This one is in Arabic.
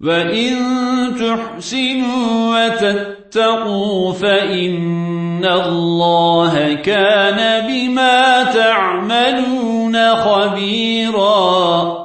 وَإِن تُحْسِنُوا وَتَتَّقُوا فَإِنَّ اللَّهَ كَانَ بِمَا تَعْمَلُونَ خَبِيرًا